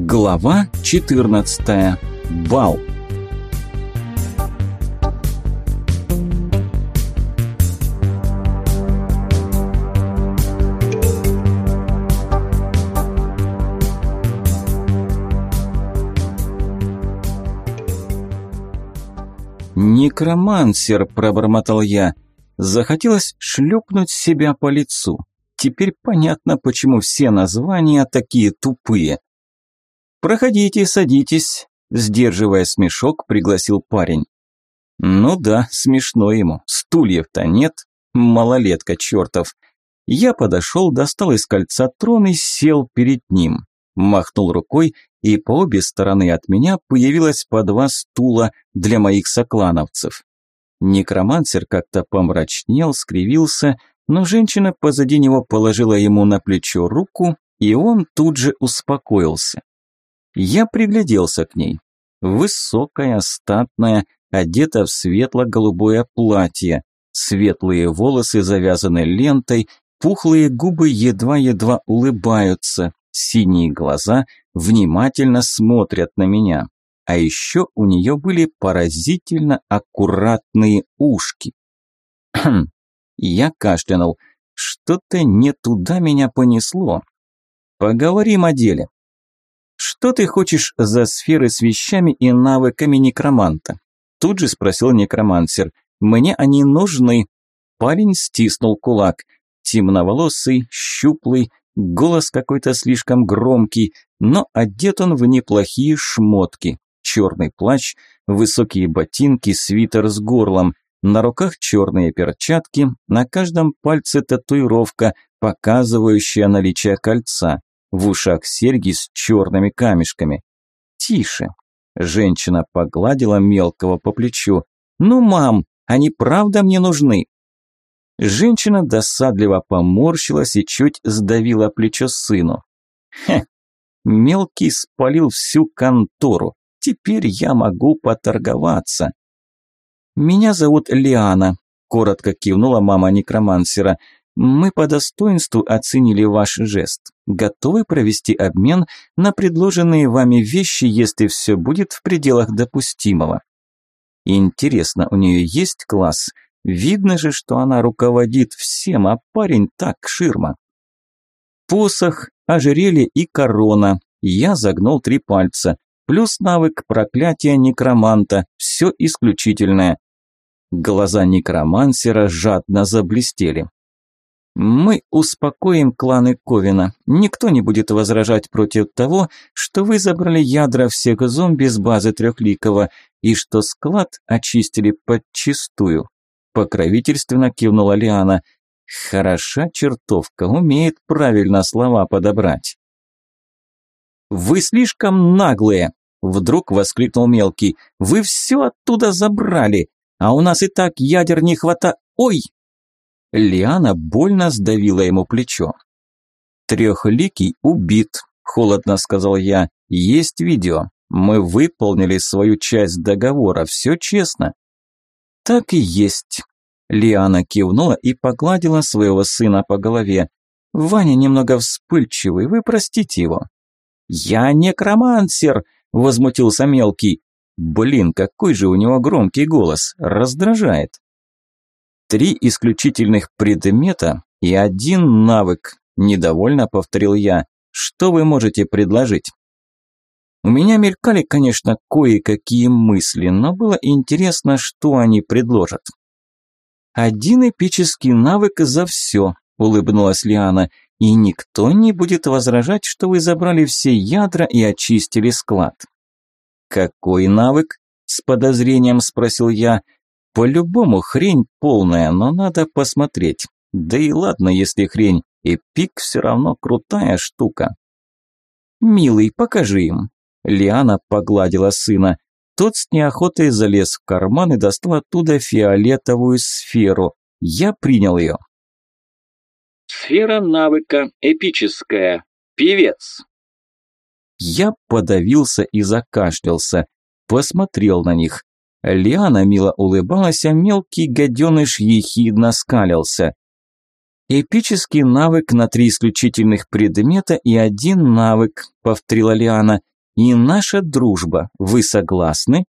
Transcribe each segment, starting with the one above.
Глава 14. Бал. «Некромансер», – пробормотал я. Захотелось шлепнуть себя по лицу. Теперь понятно, почему все названия такие тупые. «Проходите, садитесь», – сдерживая смешок, пригласил парень. «Ну да, смешно ему, стульев-то нет, малолетка чертов». Я подошел, достал из кольца трон и сел перед ним. Махнул рукой, и по обе стороны от меня появилось по два стула для моих соклановцев. Некромансер как-то помрачнел, скривился, но женщина позади него положила ему на плечо руку, и он тут же успокоился. Я пригляделся к ней. Высокая, статная, одета в светло-голубое платье, светлые волосы завязаны лентой, пухлые губы едва-едва улыбаются, синие глаза внимательно смотрят на меня. А еще у нее были поразительно аккуратные ушки. Я кашлянул. Что-то не туда меня понесло. Поговорим о деле. Что ты хочешь за сферы с вещами и навыками некроманта? Тут же спросил некромансер. Мне они нужны. Парень стиснул кулак. Темноволосый, щуплый, голос какой-то слишком громкий, но одет он в неплохие шмотки. Черный плащ, высокие ботинки, свитер с горлом – на руках черные перчатки, на каждом пальце татуировка, показывающая наличие кольца. В ушах серьги с черными камешками. «Тише!» Женщина погладила мелкого по плечу. «Ну, мам, они правда мне нужны?» Женщина досадливо поморщилась и чуть сдавила плечо сыну. «Хе, мелкий спалил всю контору. Теперь я могу поторговаться. «Меня зовут Лиана», – коротко кивнула мама некромансера. «Мы по достоинству оценили ваш жест. Готовы провести обмен на предложенные вами вещи, если все будет в пределах допустимого». Интересно, у нее есть класс? Видно же, что она руководит всем, а парень так ширма. Посох, ожерелье и корона. Я загнул три пальца. Плюс навык проклятия некроманта. Все исключительное. Глаза некромансера жадно заблестели. «Мы успокоим кланы Ковина. Никто не будет возражать против того, что вы забрали ядра всех зомби с базы Трехликова и что склад очистили подчистую». Покровительственно кивнула Лиана. «Хороша чертовка, умеет правильно слова подобрать». «Вы слишком наглые!» – вдруг воскликнул Мелкий. «Вы все оттуда забрали! А у нас и так ядер не хвата... Ой!» Лиана больно сдавила ему плечо. «Трехликий убит», – холодно сказал я. «Есть видео. Мы выполнили свою часть договора, все честно». «Так и есть». Лиана кивнула и погладила своего сына по голове. «Ваня немного вспыльчивый, вы простите его». «Я некромансер!» – возмутился мелкий. Блин, какой же у него громкий голос, раздражает. Три исключительных предмета и один навык, недовольно повторил я. Что вы можете предложить? У меня мелькали, конечно, кое-какие мысли, но было интересно, что они предложат. «Один эпический навык за все», – улыбнулась Лиана, – «и никто не будет возражать, что вы забрали все ядра и очистили склад». «Какой навык?» – с подозрением спросил я. «По-любому хрень полная, но надо посмотреть. Да и ладно, если хрень, и пик все равно крутая штука». «Милый, покажи им». Лиана погладила сына. Тот с неохотой залез в карман и достал оттуда фиолетовую сферу. Я принял ее. Сфера навыка эпическая. Певец. Я подавился и закашлялся. Посмотрел на них. Лиана мило улыбалась, а мелкий гаденыш ехидно скалился. «Эпический навык на три исключительных предмета и один навык», – повторила Лиана. «И наша дружба. Вы согласны?»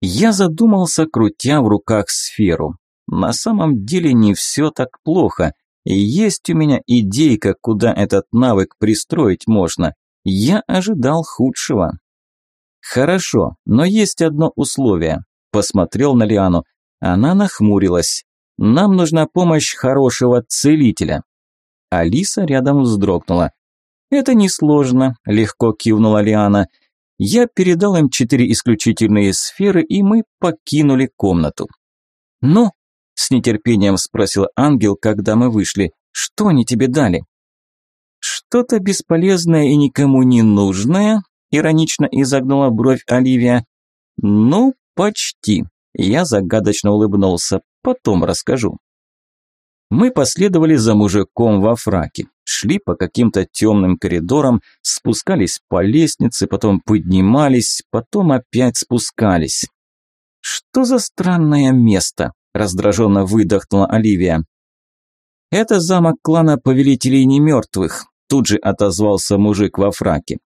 Я задумался, крутя в руках сферу. На самом деле не все так плохо. Есть у меня идейка, куда этот навык пристроить можно. Я ожидал худшего. Хорошо, но есть одно условие. Посмотрел на Лиану. Она нахмурилась. Нам нужна помощь хорошего целителя. Алиса рядом вздрогнула. Это несложно, легко кивнула Лиана. Я передал им четыре исключительные сферы, и мы покинули комнату. «Ну?» – с нетерпением спросил ангел, когда мы вышли. «Что они тебе дали?» «Что-то бесполезное и никому не нужное?» – иронично изогнула бровь Оливия. «Ну, почти». Я загадочно улыбнулся. Потом расскажу. Мы последовали за мужиком во фраке, шли по каким-то темным коридорам, спускались по лестнице, потом поднимались, потом опять спускались. «Что за странное место?» – раздраженно выдохнула Оливия. «Это замок клана повелителей немертвых», – тут же отозвался мужик во фраке.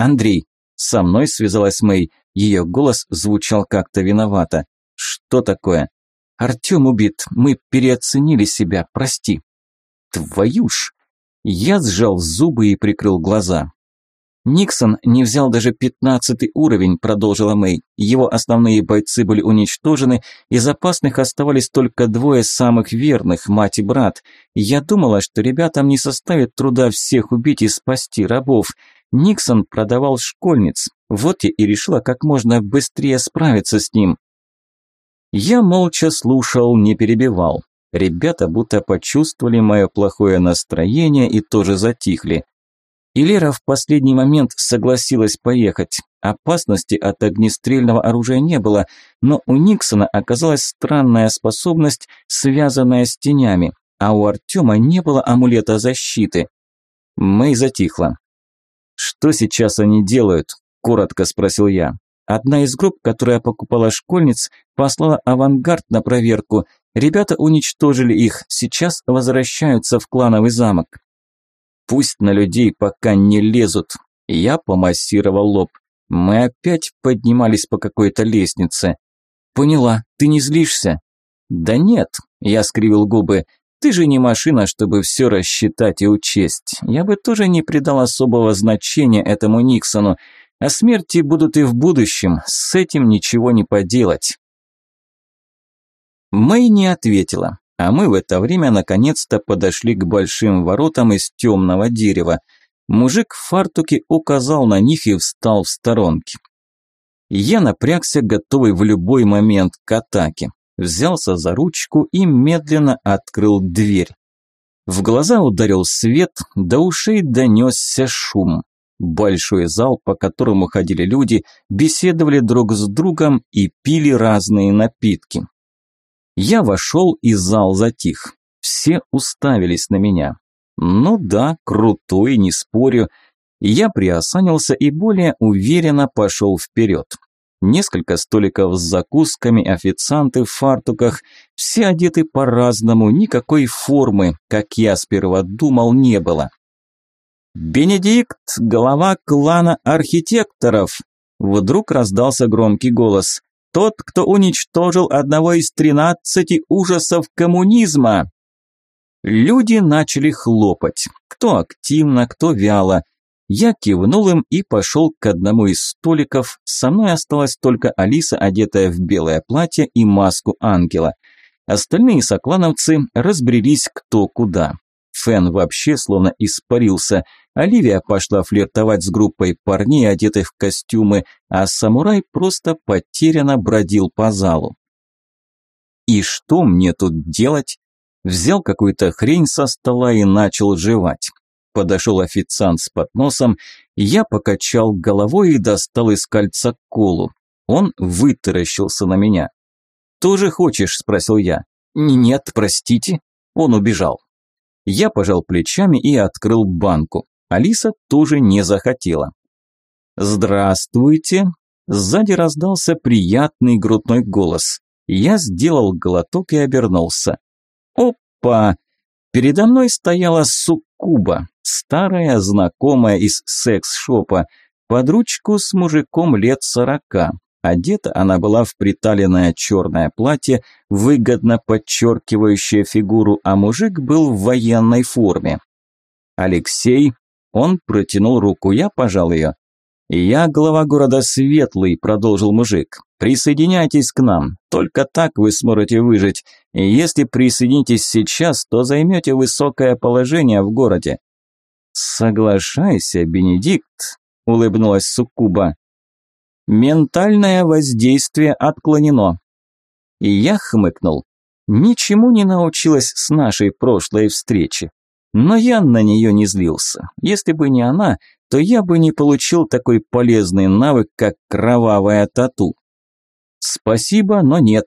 «Андрей», – со мной связалась Мэй, ее голос звучал как-то виновато. «Что такое?» «Артем убит, мы переоценили себя, прости». «Твою ж!» Я сжал зубы и прикрыл глаза. «Никсон не взял даже пятнадцатый уровень», – продолжила Мэй. «Его основные бойцы были уничтожены, из опасных оставались только двое самых верных, мать и брат. Я думала, что ребятам не составит труда всех убить и спасти рабов. Никсон продавал школьниц. Вот я и решила как можно быстрее справиться с ним. Я молча слушал, не перебивал. Ребята будто почувствовали мое плохое настроение и тоже затихли. И Лера в последний момент согласилась поехать. Опасности от огнестрельного оружия не было, но у Никсона оказалась странная способность, связанная с тенями, а у Артема не было амулета защиты. Мэй затихла. «Что сейчас они делают?» – коротко спросил я. Одна из групп, которая покупала школьниц, послала авангард на проверку. Ребята уничтожили их, сейчас возвращаются в клановый замок. Пусть на людей пока не лезут. Я помассировал лоб. Мы опять поднимались по какой-то лестнице. Поняла, ты не злишься? Да нет, я скривил губы. Ты же не машина, чтобы все рассчитать и учесть. Я бы тоже не придал особого значения этому Никсону. А смерти будут и в будущем, с этим ничего не поделать. Мэй не ответила, а мы в это время наконец-то подошли к большим воротам из темного дерева. Мужик в фартуке указал на них и встал в сторонке. Я напрягся, готовый в любой момент к атаке. Взялся за ручку и медленно открыл дверь. В глаза ударил свет, до ушей донесся шум. Большой зал, по которому ходили люди, беседовали друг с другом и пили разные напитки. Я вошел, и зал затих. Все уставились на меня. Ну да, крутой, не спорю. Я приосанился и более уверенно пошел вперед. Несколько столиков с закусками, официанты в фартуках, все одеты по-разному, никакой формы, как я сперва думал, не было. «Бенедикт, глава клана архитекторов!» Вдруг раздался громкий голос. «Тот, кто уничтожил одного из тринадцати ужасов коммунизма!» Люди начали хлопать. Кто активно, кто вяло. Я кивнул им и пошел к одному из столиков. Со мной осталась только Алиса, одетая в белое платье и маску ангела. Остальные соклановцы разбрелись кто куда. Фэн вообще словно испарился. Оливия пошла флиртовать с группой парней, одетых в костюмы, а самурай просто потерянно бродил по залу. И что мне тут делать? Взял какую-то хрень со стола и начал жевать. Подошел официант с подносом, я покачал головой и достал из кольца колу. Он вытаращился на меня. «Тоже хочешь?» – спросил я. «Нет, простите». Он убежал. Я пожал плечами и открыл банку. Алиса тоже не захотела. «Здравствуйте!» Сзади раздался приятный грудной голос. Я сделал глоток и обернулся. Опа! Передо мной стояла суккуба, старая знакомая из секс-шопа, под ручку с мужиком лет сорока. Одета она была в приталенное черное платье, выгодно подчеркивающее фигуру, а мужик был в военной форме. Алексей, он протянул руку, я пожал ее. «Я глава города Светлый», – продолжил мужик. «Присоединяйтесь к нам. Только так вы сможете выжить. И если присоединитесь сейчас, то займете высокое положение в городе». «Соглашайся, Бенедикт», – улыбнулась Суккуба. «Ментальное воздействие отклонено». И я хмыкнул. Ничему не научилась с нашей прошлой встречи. Но я на нее не злился. Если бы не она, то я бы не получил такой полезный навык, как кровавая тату. Спасибо, но нет.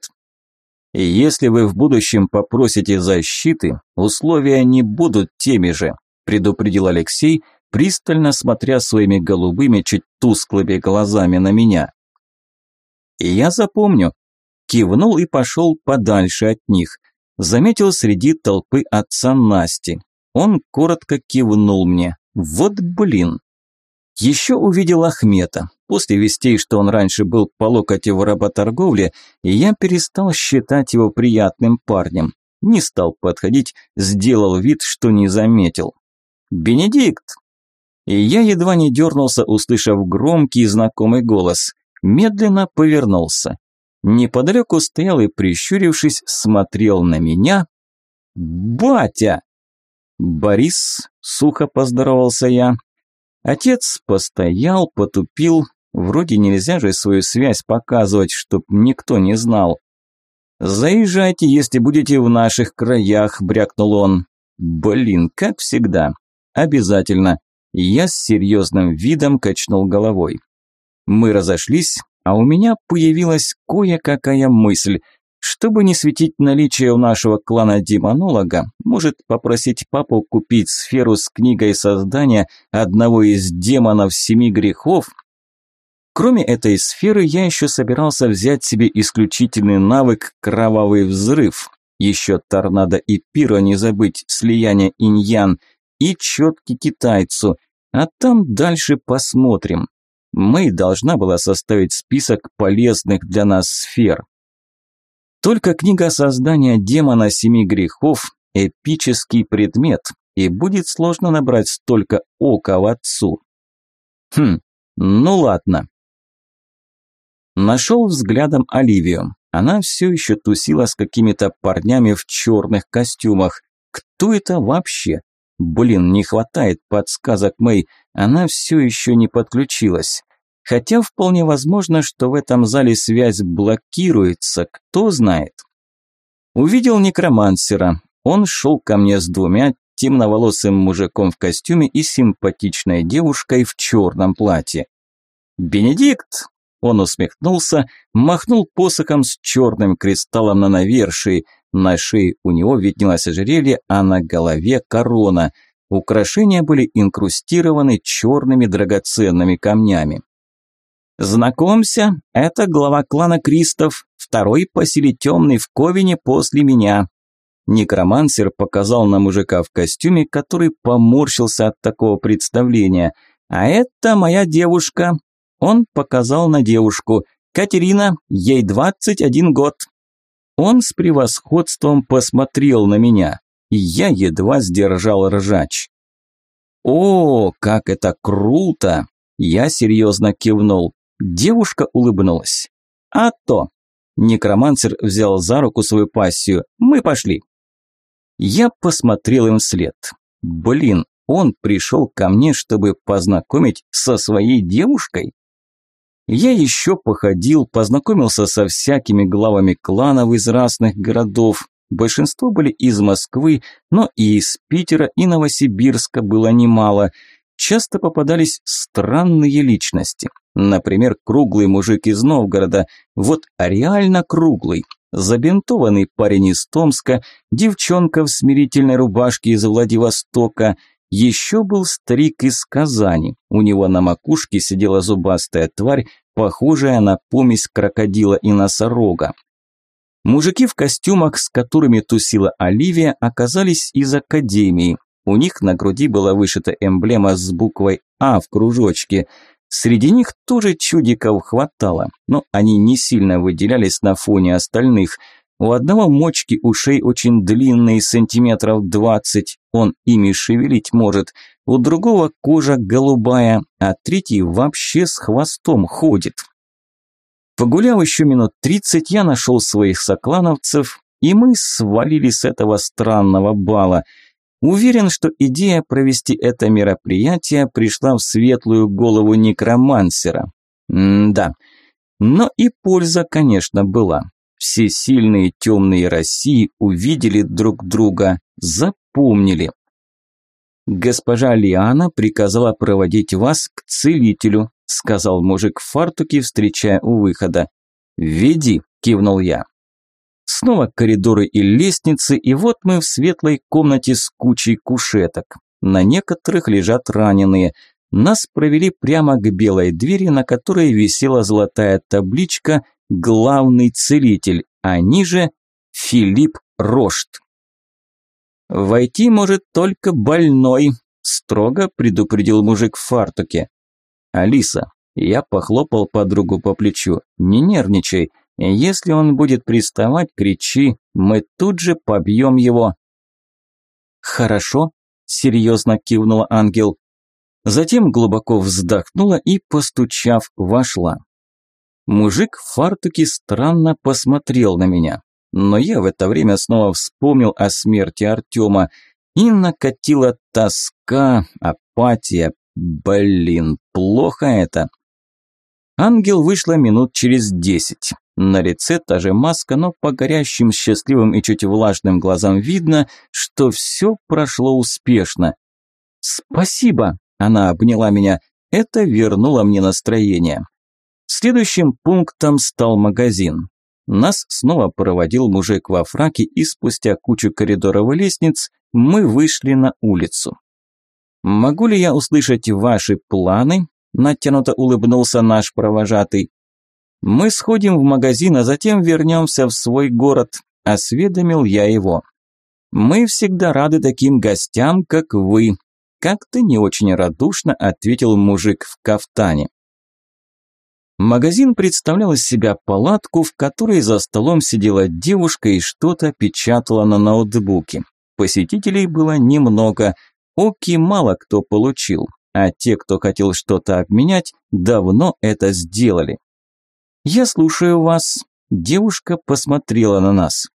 Если вы в будущем попросите защиты, условия не будут теми же, предупредил Алексей, пристально смотря своими голубыми, чуть тусклыми глазами на меня. И я запомню. Кивнул и пошел подальше от них. Заметил среди толпы отца Насти. Он коротко кивнул мне. Вот блин. Еще увидел Ахмета. После вестей, что он раньше был по локоте в работорговле, я перестал считать его приятным парнем. Не стал подходить, сделал вид, что не заметил. «Бенедикт!» И я едва не дернулся, услышав громкий знакомый голос. Медленно повернулся. Неподалеку стоял и, прищурившись, смотрел на меня. «Батя!» «Борис», – сухо поздоровался я. Отец постоял, потупил. Вроде нельзя же свою связь показывать, чтоб никто не знал. «Заезжайте, если будете в наших краях», – брякнул он. «Блин, как всегда. Обязательно». Я с серьезным видом качнул головой. Мы разошлись, а у меня появилась кое-какая мысль – чтобы не светить наличие у нашего клана демонолога, может попросить папу купить сферу с книгой создания одного из демонов семи грехов. Кроме этой сферы, я еще собирался взять себе исключительный навык «Кровавый взрыв». Еще торнадо и пиро не забыть, слияние иньян и четки китайцу. А там дальше посмотрим. Мэй должна была составить список полезных для нас сфер. Только книга создания демона семи грехов – эпический предмет, и будет сложно набрать столько ока в отцу. Хм, ну ладно. Нашел взглядом Оливию. Она все еще тусила с какими-то парнями в черных костюмах. Кто это вообще? Блин, не хватает подсказок Мэй. Она все еще не подключилась. Хотя вполне возможно, что в этом зале связь блокируется, кто знает. Увидел некромансера. Он шел ко мне с двумя темноволосым мужиком в костюме и симпатичной девушкой в черном платье. «Бенедикт!» Он усмехнулся, махнул посохом с черным кристаллом на навершии. На шее у него виднелось ожерелье, а на голове корона. Украшения были инкрустированы черными драгоценными камнями. «Знакомься, это глава клана Кристов, второй по силе темный в Ковине после меня». Некромансер показал на мужика в костюме, который поморщился от такого представления. «А это моя девушка». Он показал на девушку. «Катерина, ей 21 год». Он с превосходством посмотрел на меня. И я едва сдержал ржач. «О, как это круто!» Я серьезно кивнул. Девушка улыбнулась. «А то!» Некромансер взял за руку свою пассию. «Мы пошли!» Я посмотрел им вслед. Блин, он пришел ко мне, чтобы познакомить со своей девушкой? Я еще походил, познакомился со всякими главами кланов из разных городов. Большинство были из Москвы, но и из Питера и Новосибирска было немало – часто попадались странные личности. Например, круглый мужик из Новгорода, вот реально круглый. Забинтованный парень из Томска, девчонка в смирительной рубашке из Владивостока. Еще был старик из Казани. У него на макушке сидела зубастая тварь, похожая на помесь крокодила и носорога. Мужики в костюмах, с которыми тусила Оливия, оказались из академии. У них на груди была вышита эмблема с буквой «А» в кружочке. Среди них тоже чудиков хватало, но они не сильно выделялись на фоне остальных. У одного мочки ушей очень длинные, сантиметров двадцать, он ими шевелить может. У другого кожа голубая, а третий вообще с хвостом ходит. Погуляв еще минут тридцать, я нашел своих соклановцев, и мы свалили с этого странного бала. Уверен, что идея провести это мероприятие пришла в светлую голову некромансера. М-да. Но и польза, конечно, была. Все сильные темные России увидели друг друга, запомнили. Госпожа Лиана приказала проводить вас к целителю, сказал мужик в фартуке, встречая у выхода. «Веди», – кивнул я. Снова коридоры и лестницы, и вот мы в светлой комнате с кучей кушеток. На некоторых лежат раненые. Нас провели прямо к белой двери, на которой висела золотая табличка «Главный целитель», а ниже «Филипп Рошт». «Войти может только больной», – строго предупредил мужик в фартуке. «Алиса», – я похлопал подругу по плечу, – «не нервничай, если он будет приставать, кричи, мы тут же побьем его». «Хорошо», – серьезно кивнула ангел. Затем глубоко вздохнула и, постучав, вошла. Мужик в фартуке странно посмотрел на меня, но я в это время снова вспомнил о смерти Артема, и накатила тоска, апатия, Блин, плохо это. Ангел вышла минут через десять. На лице та же маска, но по горящим счастливым и чуть влажным глазам видно, что все прошло успешно. «Спасибо!» – она обняла меня. Это вернуло мне настроение. Следующим пунктом стал магазин. Нас снова проводил мужик во фраке, и спустя кучу коридоров и лестниц мы вышли на улицу. «Могу ли я услышать ваши планы?» – натянуто улыбнулся наш провожатый. «Мы сходим в магазин, а затем вернемся в свой город», – осведомил я его. «Мы всегда рады таким гостям, как вы», – как-то не очень радушно ответил мужик в кафтане. Магазин представлял из себя палатку, в которой за столом сидела девушка и что-то печатала на ноутбуке. Посетителей было немного, Оки мало кто получил, а те, кто хотел что-то обменять, давно это сделали. «Я слушаю вас», – девушка посмотрела на нас.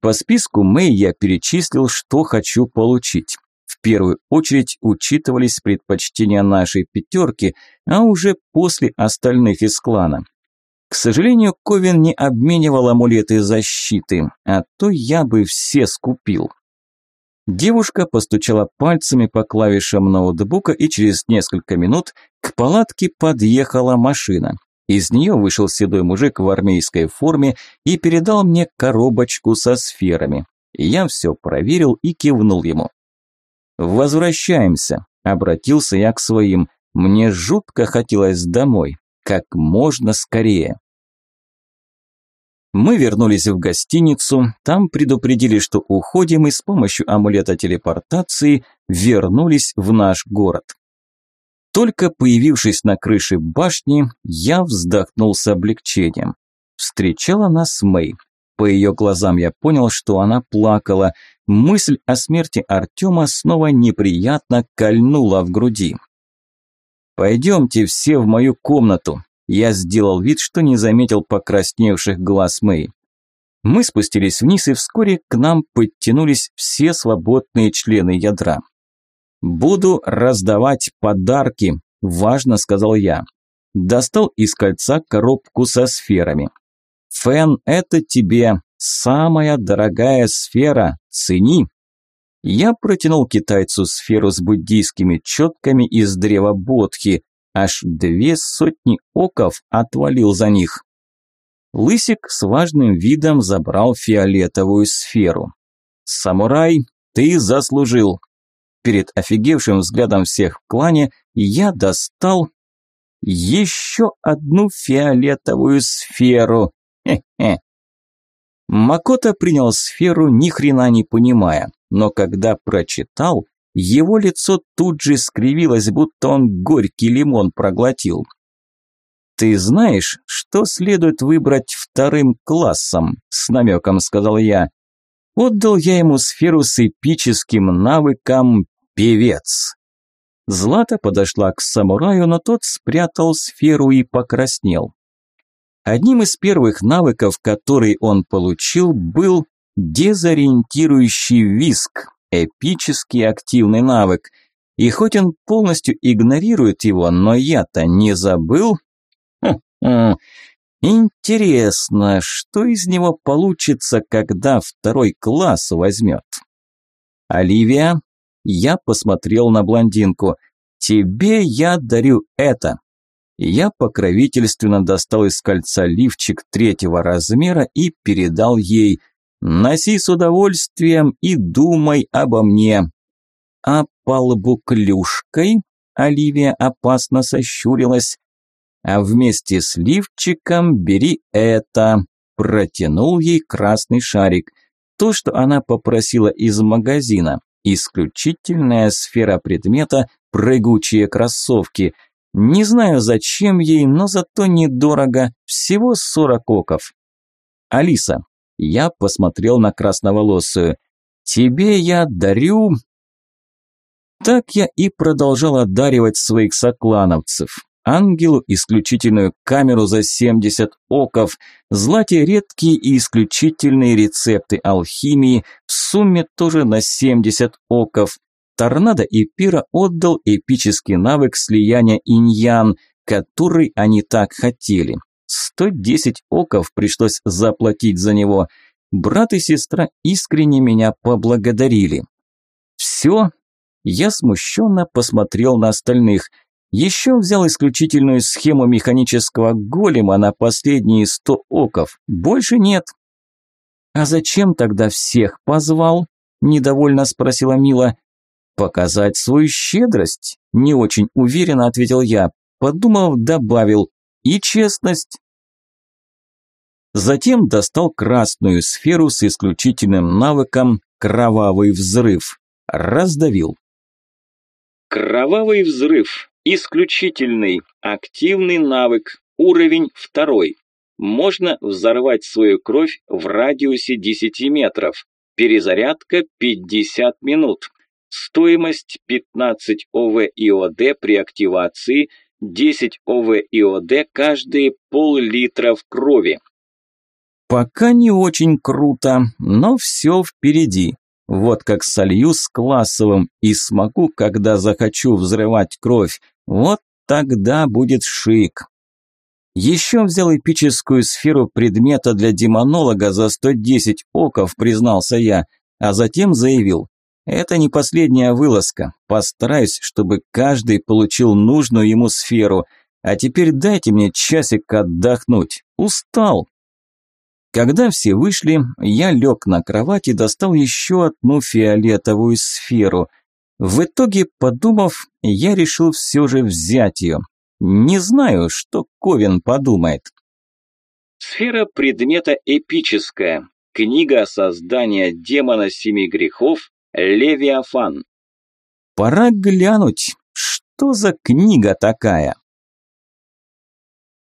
По списку Мэй я перечислил, что хочу получить. В первую очередь учитывались предпочтения нашей пятерки, а уже после остальных из клана. К сожалению, Ковен не обменивал амулеты защиты, а то я бы все скупил. Девушка постучала пальцами по клавишам ноутбука, и через несколько минут к палатке подъехала машина. Из нее вышел седой мужик в армейской форме и передал мне коробочку со сферами. Я все проверил и кивнул ему. «Возвращаемся», – обратился я к своим. «Мне жутко хотелось домой, как можно скорее». Мы вернулись в гостиницу, там предупредили, что уходим и с помощью амулета телепортации вернулись в наш город. Только появившись на крыше башни, я вздохнул с облегчением. Встречала нас Мэй. По ее глазам я понял, что она плакала. Мысль о смерти Артема снова неприятно кольнула в груди. «Пойдемте все в мою комнату», я сделал вид, что не заметил покрасневших глаз Мэй. Мы спустились вниз, и вскоре к нам подтянулись все свободные члены ядра. «Буду раздавать подарки», – важно сказал я. Достал из кольца коробку со сферами. «Фэн, это тебе самая дорогая сфера, цени!» Я протянул китайцу сферу с буддийскими четками из древа Бодхи, Аж две сотни оков отвалил за них. Лысик с важным видом забрал фиолетовую сферу. «Самурай, ты заслужил!» Перед офигевшим взглядом всех в клане я достал еще одну фиолетовую сферу. Хе-хе. Макота принял сферу, ни хрена не понимая, но когда прочитал, его лицо тут же скривилось, будто он горький лимон проглотил. «Ты знаешь, что следует выбрать вторым классом?» – с намеком сказал я. Отдал я ему сферу с эпическим навыком «Певец». Злата подошла к самураю, но тот спрятал сферу и покраснел. Одним из первых навыков, который он получил, был дезориентирующий виск, эпический активный навык. И хоть он полностью игнорирует его, но я-то не забыл. Хм -хм. Интересно, что из него получится, когда второй класс возьмет? Оливия, я посмотрел на блондинку. Тебе я дарю это. Я покровительственно достал из кольца лифчик третьего размера и передал ей. Носи с удовольствием и думай обо мне. А по лбу клюшкой Оливия опасно сощурилась. А вместе с лифчиком бери это. Протянул ей красный шарик. То, что она попросила из магазина. Исключительная сфера предмета – прыгучие кроссовки. Не знаю, зачем ей, но зато недорого. Всего 40 оков. Алиса, я посмотрел на красноволосую. Тебе я дарю... Так я и продолжал одаривать своих соклановцев. Ангелу исключительную камеру за 70 оков, Злате редкие и исключительные рецепты алхимии, в сумме тоже на 70 оков. Торнадо и Пира отдал эпический навык слияния иньян, который они так хотели. 110 оков пришлось заплатить за него. Брат и сестра искренне меня поблагодарили. Все. Я смущенно посмотрел на остальных – еще взял исключительную схему механического голема на последние сто оков. Больше нет. «А зачем тогда всех позвал?» – недовольно спросила Мила. «Показать свою щедрость?» – не очень уверенно ответил я. Подумав, добавил. «И честность». Затем достал красную сферу с исключительным навыком «Кровавый взрыв». Раздавил. Кровавый взрыв. Исключительный, активный навык, уровень второй. Можно взорвать свою кровь в радиусе 10 метров. Перезарядка 50 минут. Стоимость 15 ОВ-ИОД при активации, 10 ОВ-ИОД каждые пол-литра в крови. Пока не очень круто, но все впереди. Вот как солью с классовым и смогу, когда захочу взрывать кровь. Вот тогда будет шик. Еще взял эпическую сферу предмета для демонолога за 110 оков, признался я, а затем заявил. Это не последняя вылазка. Постараюсь, чтобы каждый получил нужную ему сферу. А теперь дайте мне часик отдохнуть. Устал. Когда все вышли, я лег на кровать и достал еще одну фиолетовую сферу. В итоге, подумав, я решил все же взять ее. Не знаю, что Ковен подумает. Сфера предмета эпическая. Книга создания демона семи грехов Левиафан. Пора глянуть, что за книга такая.